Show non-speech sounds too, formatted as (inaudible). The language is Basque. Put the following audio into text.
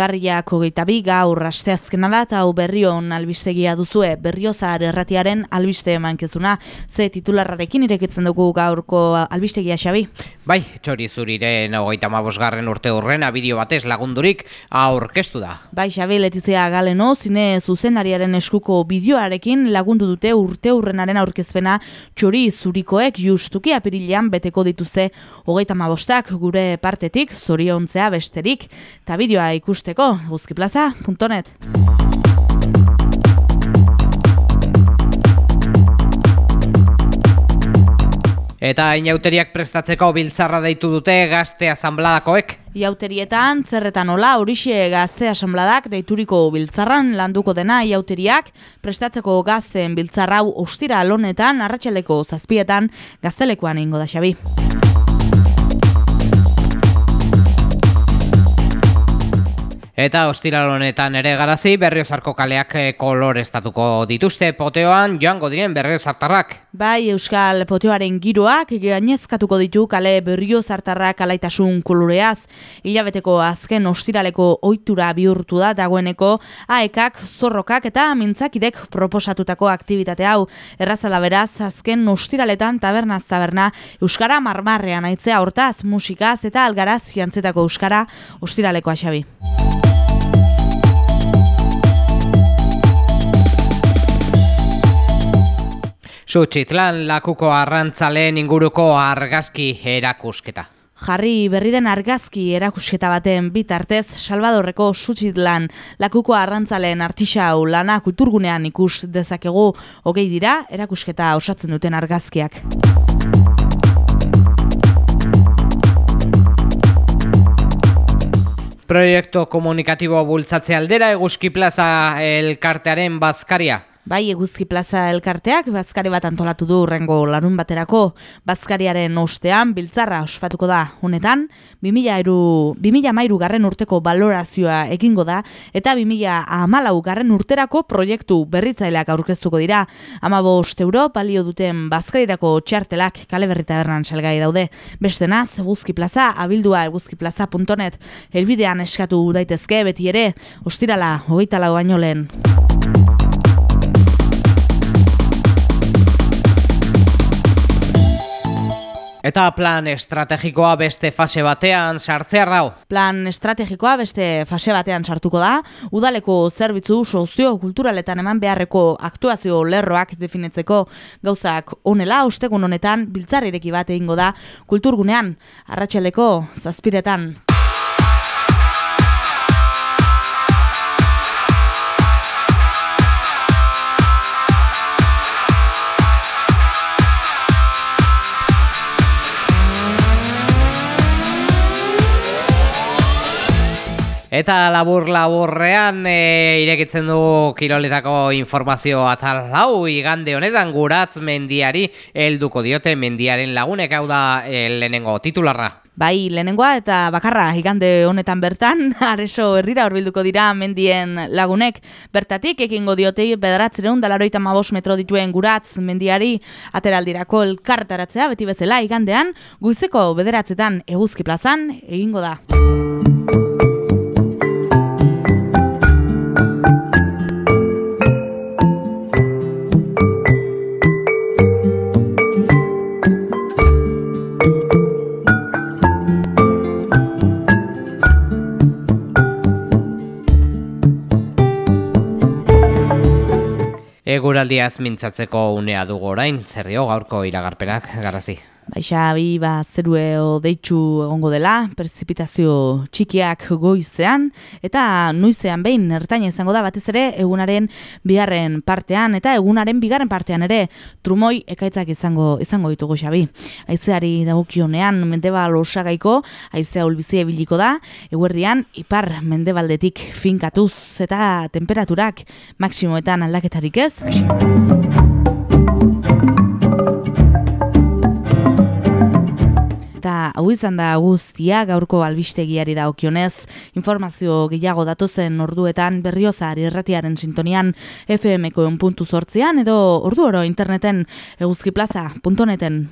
Urtarriak hogeita bi gaur asteazkena da eta hau berrion albistegia duzue berriozar erratiaren albiste emankezuna. Ze titularrarekin irekitzen dugu gaurko albistegia xabi? Bai, txori zuriren hogeita mabosgarren urte urrena bideo batez lagundurik aurkeztu da. Bai, xabi, letizia galeno, zine zuzendariaren eskuko bideoarekin lagundu dute urte urrenaren aurkezpena txori zurikoek justuki apirilean beteko dituzte hogeita mabostak gure partetik zoriontzea besterik eta bideoa ikusteko guzkiplaza.net. Eta inauteriak prestatzeko biltzarra deitu dute gazte asanbladakoek. Iauterietan, zerretan hola, horixe gazte asanbladak deituriko biltzarran landuko dena iauteriak prestatzeko gazten biltzarrau ostira alonetan, arratsaleko zazpietan, gaztelekoan ingo da xabi. Eta ostiral honetan ere garazi berriozarko kaleak eh, koloreztatuko dituzte poteoan joango diren berriozartarrak. Bai, Euskal poteoaren giroak gainezkatuko ditu kale berriozartarrak alaitasun koloreaz. Hilabeteko azken ostiraleko ohitura bihurtu da dagoeneko aekak, zorrokak eta mintzakidek proposatutako aktivitate hau. Errazala beraz, azken ostiraletan tabernaz taberna Euskara marmarrean aitzea hortaz, musikaz eta algaraz jantzetako Euskara ostiraleko asabi. Sutxitlan lakuko arrantzaleen inguruko argazki erakusketa. Jarri berri den argazki erakusketa baten bitartez Salvadorreko Sutxitlan lakuko arrantzaleen artisau lana kulturgunean ikus dezakegu hogei dira erakusketa osatzen duten argazkiak. Proiektu komunikatibo bultzatze aldera eguzki plaza elkartearen bazkaria. Bai, eguzki plaza elkarteak, bazkari bat antolatu du urrengo larun baterako, bazkariaren ostean, biltzarra ospatuko da, honetan, 2000 mairu garren urteko balorazioa egingo da, eta 2000 amalau garren urterako proiektu berritzaileak aurkeztuko dira, ama bost euro, balio duten bazkarirako txartelak kale berrita berran salgai daude. Beste naz, eguzki plaza, abildua eguzkiplaza.net, helbidean eskatu daitezke beti ere, ostirala, hogeita lau baino lehen. Eta plan estrategikoa beste fase batean sartzear dau. Plan estrategikoa beste fase batean sartuko da, udaleko zerbitzu sozio-kulturaletan eman beharreko aktuazio lerroak definitzeko gauzak onela, ostegun honetan biltzarrireki bat egingo da kulturgunean, arratsaleko zazpiretan. Eta labur laburrean e, irekitzen du kiroletako informazio atal hau igande honetan guratz mendiari helduko diote mendiaren lagunek hau da e, lehenengo titularra. Bai, lehenengoa eta bakarra igande honetan bertan, (laughs) areso herrira horbilduko dira mendien lagunek. Bertatik ekingo diote bederatzereun dalaroita mabos metro dituen guratz mendiari ateraldirako elkartaratzea beti bezala igandean, guizeko bederatzetan eguzki plazan egingo da. Eguraldiaz mintzatzeko unea dugu orain, zer dio gaurko iragarpenak, garazi. Baixa, bi, ba, zerue deitxu egongo dela, prezipitazio txikiak goizean, eta nuizean behin ertain izango da batez ere egunaren bigarren partean, eta egunaren bigarren partean ere trumoi ekaitzak izango izango ditugu xabi. Aizeari dagokionean mendebal osagaiko, aizea ulbizi ebiliko da, eguerdian ipar mendebaldetik finkatuz eta temperaturak maksimoetan aldaketarik ez. Hau izan da guztia gaurko albistegiari da okionez, informazio gehiago datozen orduetan berriozar irratiaren sintonian FM-ko edo ordu oro interneten eguzkiplaza.neten.